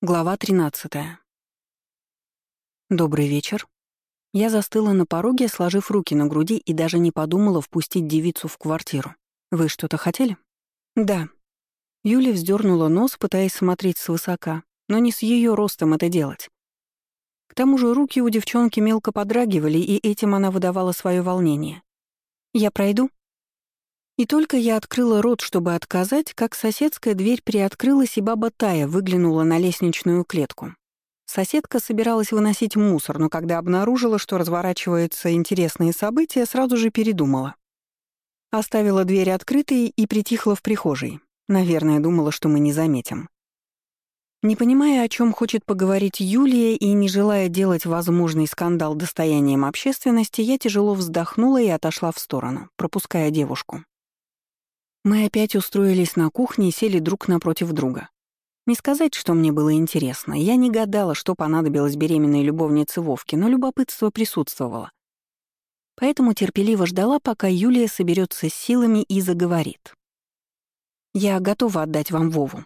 Глава 13. Добрый вечер. Я застыла на пороге, сложив руки на груди и даже не подумала впустить девицу в квартиру. Вы что-то хотели? Да. Юля вздернула нос, пытаясь смотреть свысока, но не с ее ростом это делать. К тому же руки у девчонки мелко подрагивали, и этим она выдавала свое волнение. «Я пройду?» И только я открыла рот, чтобы отказать, как соседская дверь приоткрылась, и баба Тая выглянула на лестничную клетку. Соседка собиралась выносить мусор, но когда обнаружила, что разворачиваются интересные события, сразу же передумала. Оставила дверь открытой и притихла в прихожей. Наверное, думала, что мы не заметим. Не понимая, о чем хочет поговорить Юлия и не желая делать возможный скандал достоянием общественности, я тяжело вздохнула и отошла в сторону, пропуская девушку. Мы опять устроились на кухне и сели друг напротив друга. Не сказать, что мне было интересно. Я не гадала, что понадобилось беременной любовнице Вовки, но любопытство присутствовало. Поэтому терпеливо ждала, пока Юлия соберется с силами и заговорит. «Я готова отдать вам Вову».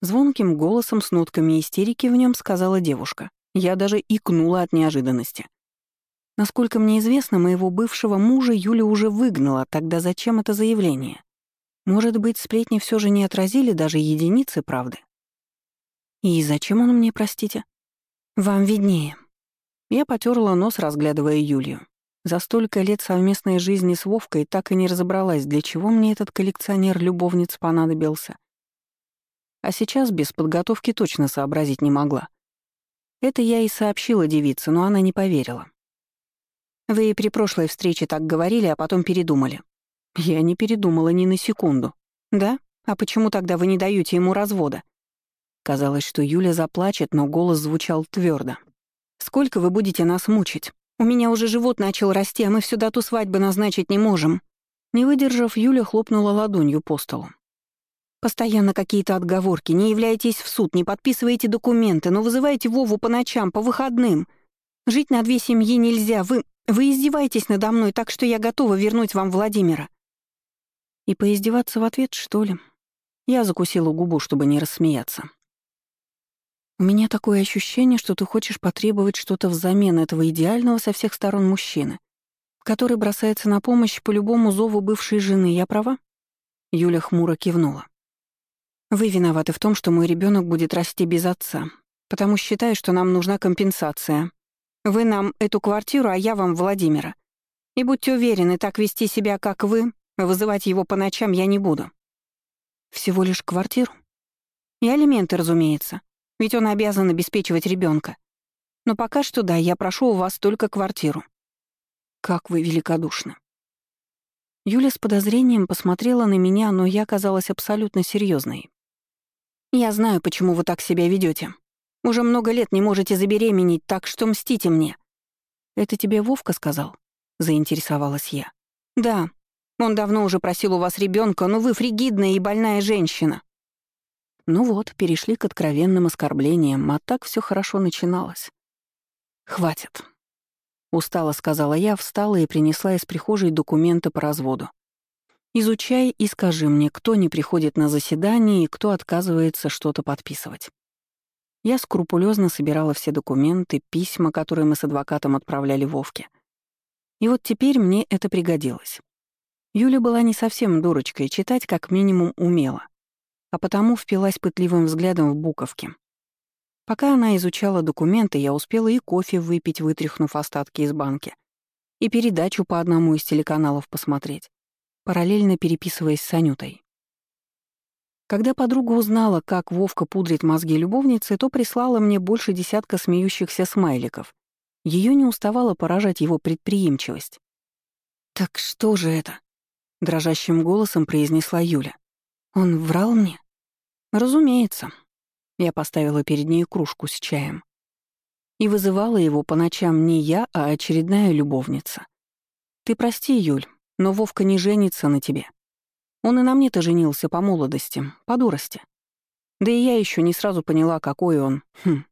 Звонким голосом с нотками истерики в нем сказала девушка. Я даже икнула от неожиданности. Насколько мне известно, моего бывшего мужа Юля уже выгнала, тогда зачем это заявление? Может быть, сплетни все же не отразили даже единицы правды? И зачем он мне, простите? Вам виднее. Я потерла нос, разглядывая Юлию. За столько лет совместной жизни с Вовкой так и не разобралась, для чего мне этот коллекционер любовниц понадобился. А сейчас без подготовки точно сообразить не могла. Это я и сообщила девице, но она не поверила. Вы и при прошлой встрече так говорили, а потом передумали. Я не передумала ни на секунду. Да? А почему тогда вы не даете ему развода? Казалось, что Юля заплачет, но голос звучал твердо. Сколько вы будете нас мучить? У меня уже живот начал расти, а мы всю дату свадьбы назначить не можем. Не выдержав, Юля хлопнула ладонью по столу. Постоянно какие-то отговорки, не являетесь в суд, не подписываете документы, но вызываете Вову по ночам, по выходным. Жить на две семьи нельзя, вы... Вы издеваетесь надо мной, так что я готова вернуть вам Владимира. И поиздеваться в ответ, что ли? Я закусила губу, чтобы не рассмеяться. У меня такое ощущение, что ты хочешь потребовать что-то взамен этого идеального со всех сторон мужчины, который бросается на помощь по любому зову бывшей жены. Я права? Юля хмуро кивнула. Вы виноваты в том, что мой ребенок будет расти без отца, потому считаю, что нам нужна компенсация. Вы нам эту квартиру, а я вам Владимира. И будьте уверены, так вести себя, как вы, Вызывать его по ночам я не буду. Всего лишь квартиру? И алименты, разумеется, ведь он обязан обеспечивать ребенка. Но пока что да, я прошу у вас только квартиру. Как вы великодушны. Юля с подозрением посмотрела на меня, но я казалась абсолютно серьезной. Я знаю, почему вы так себя ведете. Уже много лет не можете забеременеть, так что мстите мне. Это тебе Вовка сказал? Заинтересовалась я. Да, он давно уже просил у вас ребенка, но вы фригидная и больная женщина». Ну вот, перешли к откровенным оскорблениям, а так все хорошо начиналось. «Хватит», — устало сказала я, встала и принесла из прихожей документы по разводу. «Изучай и скажи мне, кто не приходит на заседание и кто отказывается что-то подписывать». Я скрупулезно собирала все документы, письма, которые мы с адвокатом отправляли Вовке. И вот теперь мне это пригодилось. Юля была не совсем дурочкой, читать как минимум умела, а потому впилась пытливым взглядом в буковки. Пока она изучала документы, я успела и кофе выпить, вытряхнув остатки из банки, и передачу по одному из телеканалов посмотреть, параллельно переписываясь с Анютой. Когда подруга узнала, как Вовка пудрит мозги любовницы, то прислала мне больше десятка смеющихся смайликов. Ее не уставала поражать его предприимчивость. «Так что же это?» — дрожащим голосом произнесла Юля. «Он врал мне?» «Разумеется». Я поставила перед ней кружку с чаем. И вызывала его по ночам не я, а очередная любовница. «Ты прости, Юль, но Вовка не женится на тебе. Он и на мне-то женился по молодости, по дурости. Да и я еще не сразу поняла, какой он. Хм.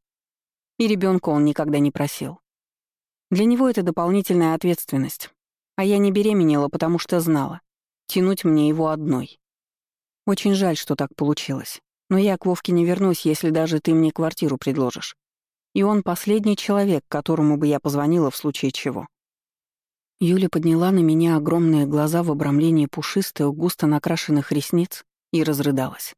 И ребенка он никогда не просил. Для него это дополнительная ответственность. А я не беременела, потому что знала. Тянуть мне его одной. Очень жаль, что так получилось. Но я к Вовке не вернусь, если даже ты мне квартиру предложишь. И он последний человек, которому бы я позвонила в случае чего». Юля подняла на меня огромные глаза в обрамлении пушистых, густо накрашенных ресниц и разрыдалась.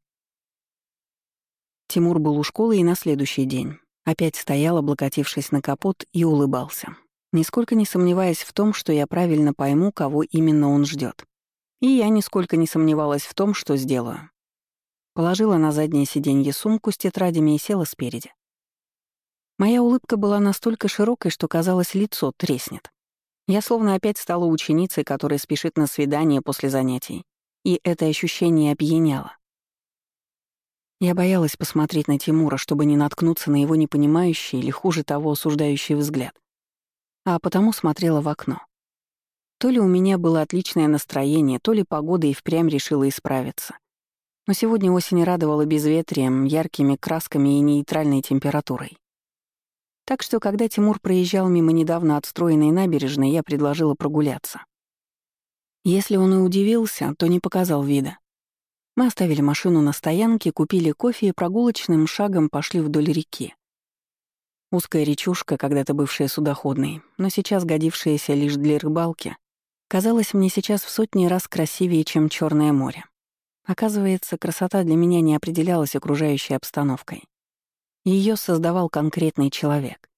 Тимур был у школы и на следующий день. Опять стоял, облокотившись на капот, и улыбался, нисколько не сомневаясь в том, что я правильно пойму, кого именно он ждет. И я нисколько не сомневалась в том, что сделаю. Положила на заднее сиденье сумку с тетрадями и села спереди. Моя улыбка была настолько широкой, что казалось, лицо треснет. Я словно опять стала ученицей, которая спешит на свидание после занятий. И это ощущение опьяняло. Я боялась посмотреть на Тимура, чтобы не наткнуться на его непонимающий или, хуже того, осуждающий взгляд. А потому смотрела в окно. То ли у меня было отличное настроение, то ли погода и впрямь решила исправиться. Но сегодня осень радовала безветрием, яркими красками и нейтральной температурой. Так что, когда Тимур проезжал мимо недавно отстроенной набережной, я предложила прогуляться. Если он и удивился, то не показал вида. Мы оставили машину на стоянке, купили кофе и прогулочным шагом пошли вдоль реки. Узкая речушка, когда-то бывшая судоходной, но сейчас годившаяся лишь для рыбалки, казалась мне сейчас в сотни раз красивее, чем Черное море. Оказывается, красота для меня не определялась окружающей обстановкой. Ее создавал конкретный человек.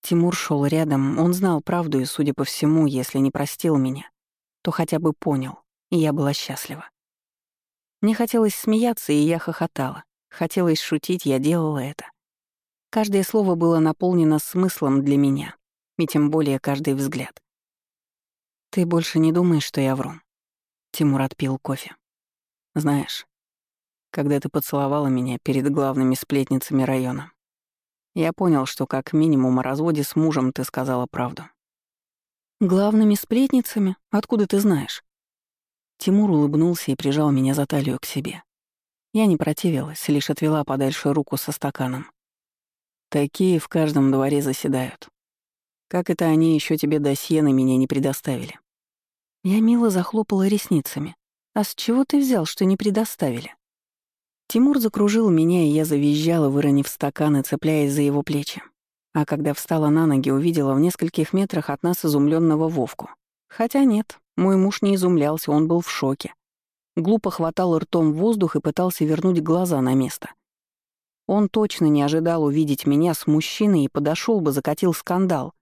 Тимур шел рядом, он знал правду и, судя по всему, если не простил меня, то хотя бы понял, и я была счастлива. Мне хотелось смеяться, и я хохотала. Хотелось шутить, я делала это. Каждое слово было наполнено смыслом для меня, и тем более каждый взгляд. «Ты больше не думаешь, что я вру?» Тимур отпил кофе. «Знаешь, когда ты поцеловала меня перед главными сплетницами района. Я понял, что как минимум о разводе с мужем ты сказала правду. «Главными сплетницами? Откуда ты знаешь?» Тимур улыбнулся и прижал меня за талию к себе. Я не противилась, лишь отвела подальше руку со стаканом. Такие в каждом дворе заседают. Как это они еще тебе досье на меня не предоставили? Я мило захлопала ресницами. А с чего ты взял, что не предоставили? Тимур закружил меня, и я завизжала, выронив стакан и цепляясь за его плечи. А когда встала на ноги, увидела в нескольких метрах от нас изумленного Вовку. Хотя нет, мой муж не изумлялся, он был в шоке. Глупо хватал ртом воздух и пытался вернуть глаза на место. Он точно не ожидал увидеть меня с мужчиной и подошел бы, закатил скандал.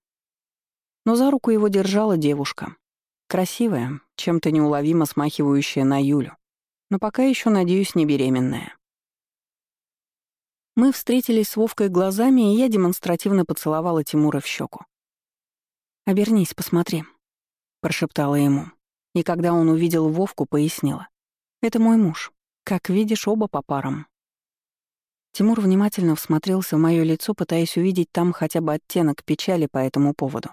Но за руку его держала девушка. Красивая, чем-то неуловимо смахивающая на Юлю. Но пока еще, надеюсь, не беременная. Мы встретились с Вовкой глазами, и я демонстративно поцеловала Тимура в щеку. «Обернись, посмотри», — прошептала ему. И когда он увидел Вовку, пояснила. «Это мой муж. Как видишь, оба по парам». Тимур внимательно всмотрелся в мое лицо, пытаясь увидеть там хотя бы оттенок печали по этому поводу.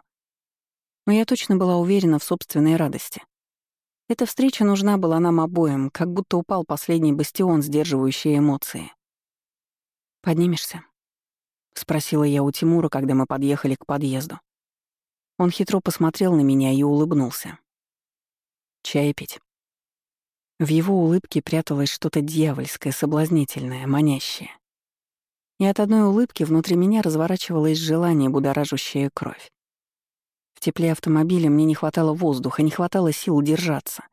Но я точно была уверена в собственной радости. Эта встреча нужна была нам обоим, как будто упал последний бастион, сдерживающий эмоции. «Поднимешься?» — спросила я у Тимура, когда мы подъехали к подъезду. Он хитро посмотрел на меня и улыбнулся. «Чай пить». В его улыбке пряталось что-то дьявольское, соблазнительное, манящее. И от одной улыбки внутри меня разворачивалось желание, будоражащее кровь. Тепле автомобиля мне не хватало воздуха, не хватало сил держаться.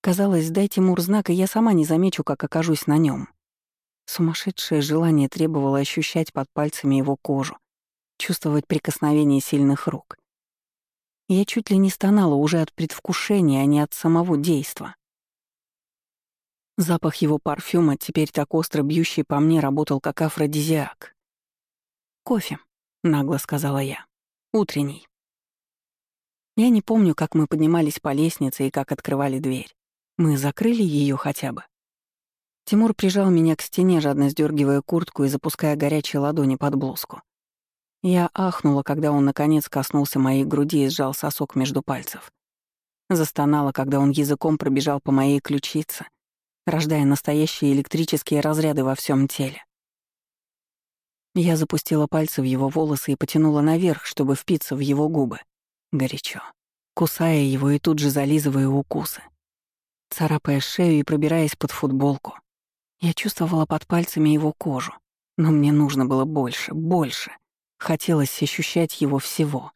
Казалось, дай Тимур знак, и я сама не замечу, как окажусь на нем. Сумасшедшее желание требовало ощущать под пальцами его кожу, чувствовать прикосновение сильных рук. Я чуть ли не стонала уже от предвкушения, а не от самого действа. Запах его парфюма, теперь так остро бьющий по мне, работал как афродизиак. «Кофе», — нагло сказала я. «Утренний». Я не помню, как мы поднимались по лестнице и как открывали дверь. Мы закрыли ее хотя бы. Тимур прижал меня к стене, жадно сдергивая куртку и запуская горячие ладони под блузку. Я ахнула, когда он наконец коснулся моей груди и сжал сосок между пальцев. Застонала, когда он языком пробежал по моей ключице, рождая настоящие электрические разряды во всем теле. Я запустила пальцы в его волосы и потянула наверх, чтобы впиться в его губы. Горячо. Кусая его и тут же зализывая укусы. Царапая шею и пробираясь под футболку. Я чувствовала под пальцами его кожу, но мне нужно было больше, больше. Хотелось ощущать его всего.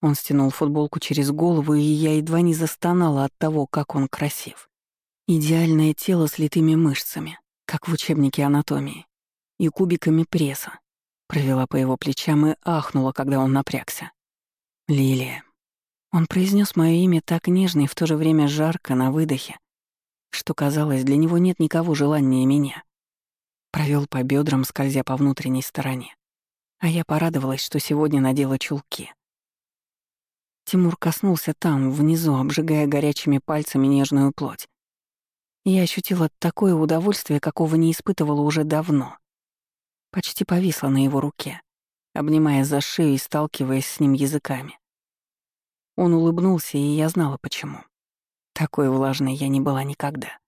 Он стянул футболку через голову, и я едва не застонала от того, как он красив. Идеальное тело с литыми мышцами, как в учебнике анатомии, и кубиками пресса. Провела по его плечам и ахнула, когда он напрягся. «Лилия». Он произнес мое имя так нежно и в то же время жарко на выдохе, что казалось, для него нет никого желания меня. Провел по бедрам, скользя по внутренней стороне. А я порадовалась, что сегодня надела чулки. Тимур коснулся там, внизу, обжигая горячими пальцами нежную плоть. Я ощутила такое удовольствие, какого не испытывала уже давно. Почти повисла на его руке, обнимая за шею и сталкиваясь с ним языками. Он улыбнулся, и я знала, почему. Такой влажной я не была никогда.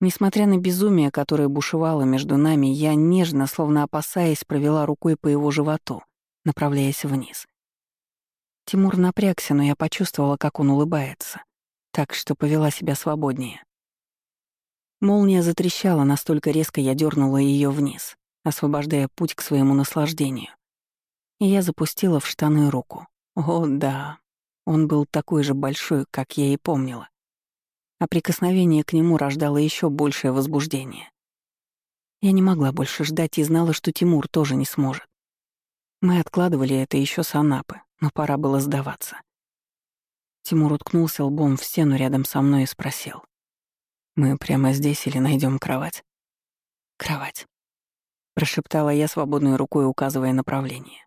Несмотря на безумие, которое бушевало между нами, я нежно, словно опасаясь, провела рукой по его животу, направляясь вниз. Тимур напрягся, но я почувствовала, как он улыбается, так что повела себя свободнее. Молния затрещала, настолько резко я дернула ее вниз, освобождая путь к своему наслаждению. И я запустила в штаны руку. О, да, он был такой же большой, как я и помнила. А прикосновение к нему рождало еще большее возбуждение. Я не могла больше ждать и знала, что Тимур тоже не сможет. Мы откладывали это еще с Анапы, но пора было сдаваться. Тимур уткнулся лбом в стену рядом со мной и спросил. «Мы прямо здесь или найдем кровать?» «Кровать», — прошептала я свободной рукой, указывая направление.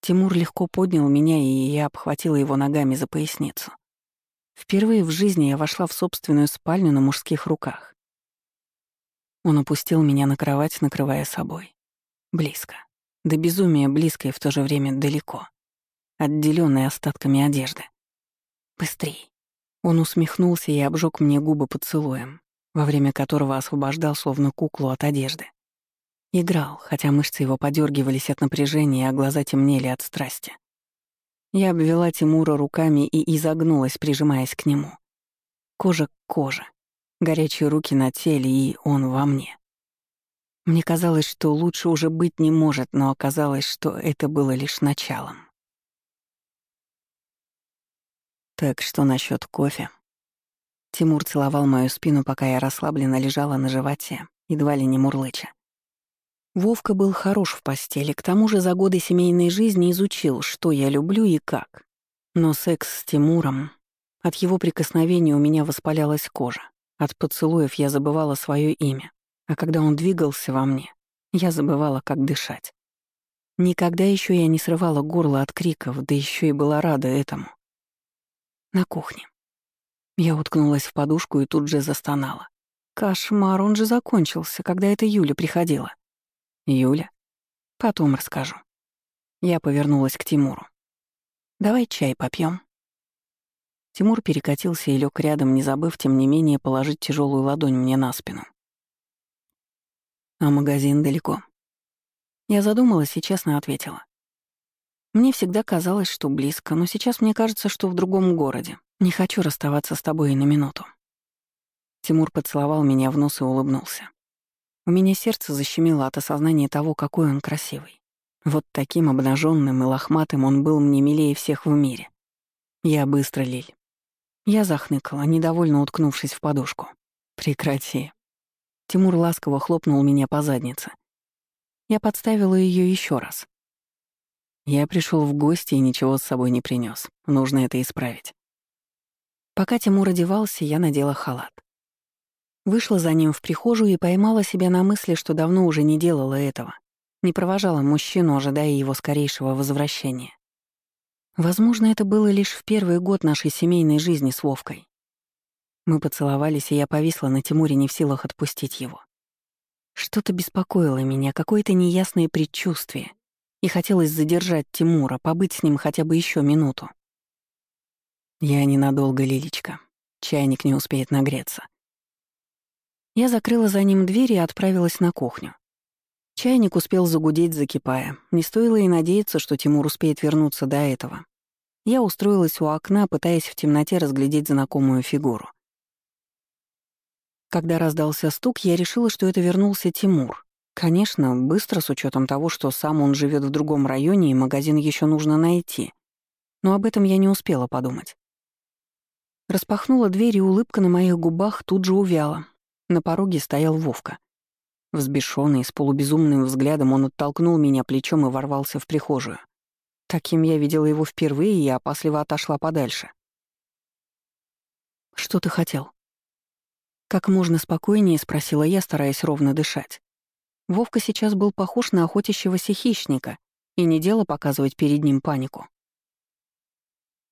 Тимур легко поднял меня, и я обхватила его ногами за поясницу. Впервые в жизни я вошла в собственную спальню на мужских руках. Он опустил меня на кровать, накрывая собой. Близко. До безумия близко и в то же время далеко. Отделённый остатками одежды. Быстрей. Он усмехнулся и обжег мне губы поцелуем, во время которого освобождал словно куклу от одежды. Играл, хотя мышцы его подергивались от напряжения, а глаза темнели от страсти. Я обвела Тимура руками и изогнулась, прижимаясь к нему. Кожа к коже, горячие руки на теле, и он во мне. Мне казалось, что лучше уже быть не может, но оказалось, что это было лишь началом. Так что насчет кофе? Тимур целовал мою спину, пока я расслабленно лежала на животе, едва ли не мурлыча. Вовка был хорош в постели, к тому же за годы семейной жизни изучил, что я люблю и как. Но секс с Тимуром... От его прикосновений у меня воспалялась кожа. От поцелуев я забывала свое имя. А когда он двигался во мне, я забывала, как дышать. Никогда еще я не срывала горло от криков, да еще и была рада этому. На кухне. Я уткнулась в подушку и тут же застонала. Кошмар, он же закончился, когда эта Юля приходила. Юля? Потом расскажу. Я повернулась к Тимуру. Давай чай попьем. Тимур перекатился и лег рядом, не забыв, тем не менее, положить тяжелую ладонь мне на спину. А магазин далеко. Я задумалась и честно ответила. Мне всегда казалось, что близко, но сейчас мне кажется, что в другом городе. Не хочу расставаться с тобой и на минуту. Тимур поцеловал меня в нос и улыбнулся. У меня сердце защемило от осознания того, какой он красивый. Вот таким обнаженным и лохматым он был мне милее всех в мире. Я быстро, Лиль. Я захныкала, недовольно уткнувшись в подушку. «Прекрати». Тимур ласково хлопнул меня по заднице. Я подставила ее еще раз. Я пришел в гости и ничего с собой не принес. Нужно это исправить. Пока Тимур одевался, я надела халат. Вышла за ним в прихожую и поймала себя на мысли, что давно уже не делала этого. Не провожала мужчину, ожидая его скорейшего возвращения. Возможно, это было лишь в первый год нашей семейной жизни с Вовкой. Мы поцеловались, и я повисла на Тимуре не в силах отпустить его. Что-то беспокоило меня, какое-то неясное предчувствие, и хотелось задержать Тимура, побыть с ним хотя бы еще минуту. Я ненадолго, Лилечка. Чайник не успеет нагреться. Я закрыла за ним дверь и отправилась на кухню. Чайник успел загудеть, закипая. Не стоило и надеяться, что Тимур успеет вернуться до этого. Я устроилась у окна, пытаясь в темноте разглядеть знакомую фигуру. Когда раздался стук, я решила, что это вернулся Тимур. Конечно, быстро, с учетом того, что сам он живет в другом районе и магазин еще нужно найти. Но об этом я не успела подумать. Распахнула дверь, и улыбка на моих губах тут же увяла. На пороге стоял Вовка. Взбешенный, с полубезумным взглядом, он оттолкнул меня плечом и ворвался в прихожую. Таким я видела его впервые, и опасливо отошла подальше. «Что ты хотел?» Как можно спокойнее спросила я, стараясь ровно дышать. Вовка сейчас был похож на охотящегося хищника, и не дело показывать перед ним панику.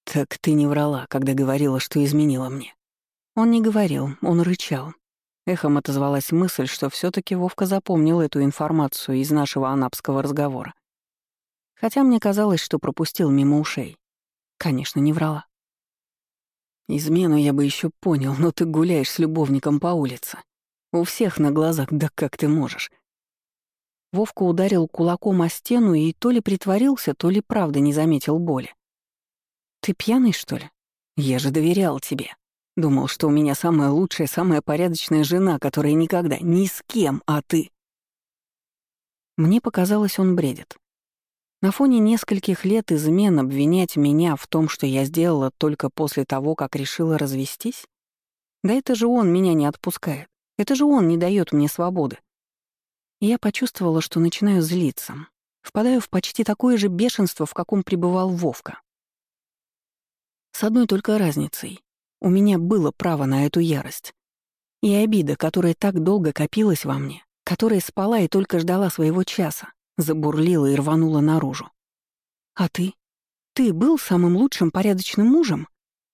«Так ты не врала, когда говорила, что изменила мне». Он не говорил, он рычал. Эхом отозвалась мысль, что все таки Вовка запомнил эту информацию из нашего анапского разговора. Хотя мне казалось, что пропустил мимо ушей. Конечно, не врала. Измену я бы еще понял, но ты гуляешь с любовником по улице. У всех на глазах, да как ты можешь? Вовка ударил кулаком о стену и то ли притворился, то ли правда не заметил боли. «Ты пьяный, что ли? Я же доверял тебе. Думал, что у меня самая лучшая, самая порядочная жена, которая никогда ни с кем, а ты...» Мне показалось, он бредит. На фоне нескольких лет измен обвинять меня в том, что я сделала только после того, как решила развестись? Да это же он меня не отпускает. Это же он не дает мне свободы. я почувствовала, что начинаю злиться. Впадаю в почти такое же бешенство, в каком пребывал Вовка. С одной только разницей. У меня было право на эту ярость. И обида, которая так долго копилась во мне, которая спала и только ждала своего часа, забурлила и рванула наружу. «А ты? Ты был самым лучшим порядочным мужем?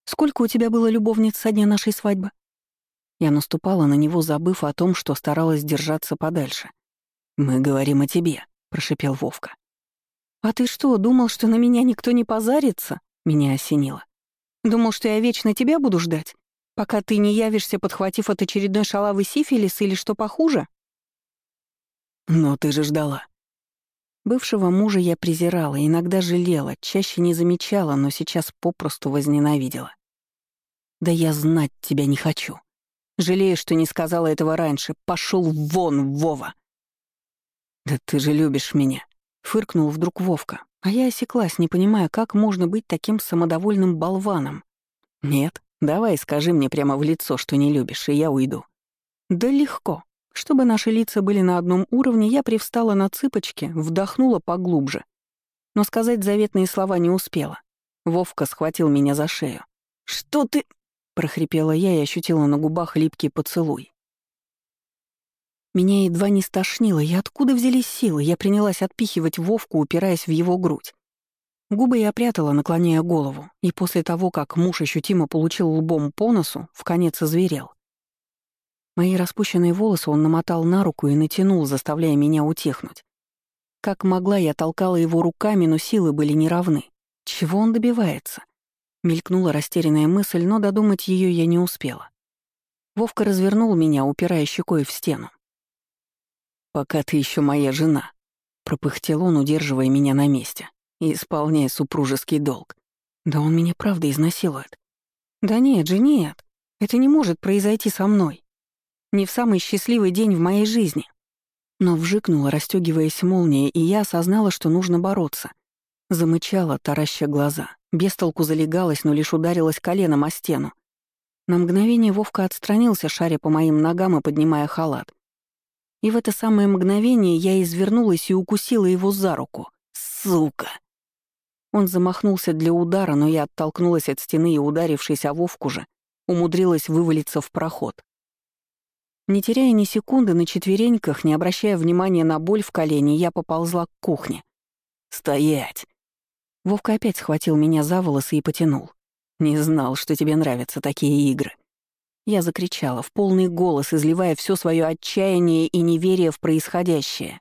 Сколько у тебя было любовниц со дня нашей свадьбы?» Я наступала на него, забыв о том, что старалась держаться подальше. «Мы говорим о тебе», — прошипел Вовка. «А ты что, думал, что на меня никто не позарится?» — меня осенило. Думал, что я вечно тебя буду ждать, пока ты не явишься, подхватив от очередной шалавы сифилис или что похуже? Но ты же ждала. Бывшего мужа я презирала, иногда жалела, чаще не замечала, но сейчас попросту возненавидела. Да я знать тебя не хочу. Жалею, что не сказала этого раньше. Пошел вон, Вова. Да ты же любишь меня. Фыркнул вдруг Вовка, а я осеклась, не понимая, как можно быть таким самодовольным болваном. «Нет, давай скажи мне прямо в лицо, что не любишь, и я уйду». «Да легко. Чтобы наши лица были на одном уровне, я привстала на цыпочки, вдохнула поглубже. Но сказать заветные слова не успела. Вовка схватил меня за шею. «Что ты...» — прохрипела я и ощутила на губах липкий поцелуй. Меня едва не стошнило, и откуда взялись силы, я принялась отпихивать Вовку, упираясь в его грудь. Губы я прятала, наклоняя голову, и после того, как муж ощутимо получил лбом по носу, в конец озверел. Мои распущенные волосы он намотал на руку и натянул, заставляя меня утихнуть. Как могла, я толкала его руками, но силы были неравны. Чего он добивается? Мелькнула растерянная мысль, но додумать ее я не успела. Вовка развернул меня, упирая щекой в стену. «Пока ты еще моя жена», — пропыхтел он, удерживая меня на месте и исполняя супружеский долг. «Да он меня правда изнасилует». «Да нет же, нет. Это не может произойти со мной. Не в самый счастливый день в моей жизни». Но вжикнула, расстегиваясь молния, и я осознала, что нужно бороться. Замычала, тараща глаза. Без толку залегалась, но лишь ударилась коленом о стену. На мгновение Вовка отстранился, шаря по моим ногам и поднимая халат. И в это самое мгновение я извернулась и укусила его за руку. Сука! Он замахнулся для удара, но я оттолкнулась от стены и, ударившись о Вовку же, умудрилась вывалиться в проход. Не теряя ни секунды на четвереньках, не обращая внимания на боль в колене, я поползла к кухне. «Стоять!» Вовка опять схватил меня за волосы и потянул. «Не знал, что тебе нравятся такие игры». Я закричала в полный голос, изливая все свое отчаяние и неверие в происходящее.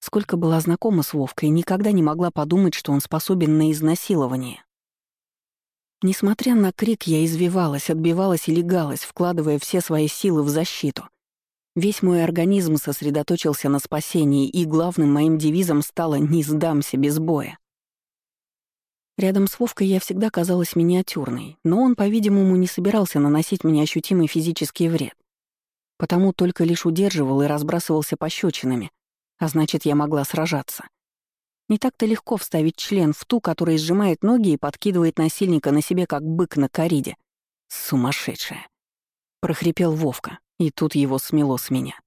Сколько была знакома с Вовкой, никогда не могла подумать, что он способен на изнасилование. Несмотря на крик, я извивалась, отбивалась и легалась, вкладывая все свои силы в защиту. Весь мой организм сосредоточился на спасении, и главным моим девизом стало «не сдамся без боя». Рядом с Вовкой я всегда казалась миниатюрной, но он, по-видимому, не собирался наносить мне ощутимый физический вред. потому только лишь удерживал и разбрасывался пощечинами, а значит, я могла сражаться. Не так-то легко вставить член в ту, которая сжимает ноги и подкидывает насильника на себе, как бык на кориде. Сумасшедшая. Прохрипел Вовка, и тут его смело с меня.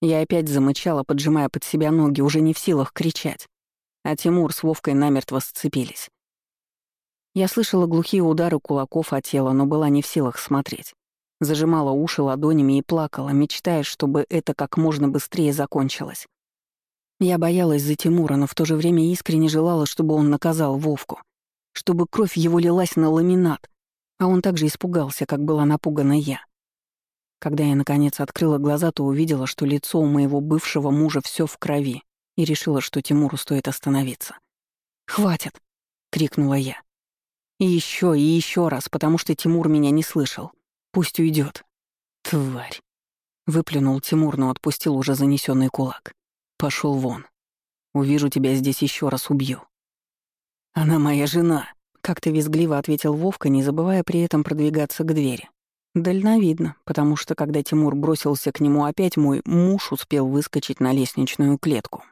Я опять замычала, поджимая под себя ноги, уже не в силах кричать. А Тимур с Вовкой намертво сцепились. Я слышала глухие удары кулаков о тело, но была не в силах смотреть. Зажимала уши ладонями и плакала, мечтая, чтобы это как можно быстрее закончилось. Я боялась за Тимура, но в то же время искренне желала, чтобы он наказал Вовку, чтобы кровь его лилась на ламинат, а он также испугался, как была напугана я. Когда я, наконец, открыла глаза, то увидела, что лицо у моего бывшего мужа все в крови, и решила, что Тимуру стоит остановиться. «Хватит!» — крикнула я. И еще, и еще раз, потому что Тимур меня не слышал. Пусть уйдет. Тварь. Выплюнул Тимур, но отпустил уже занесенный кулак. Пошел вон. Увижу тебя здесь еще раз убью. Она моя жена, как-то визгливо ответил Вовка, не забывая при этом продвигаться к двери. Дальновидно, потому что когда Тимур бросился к нему опять, мой муж успел выскочить на лестничную клетку.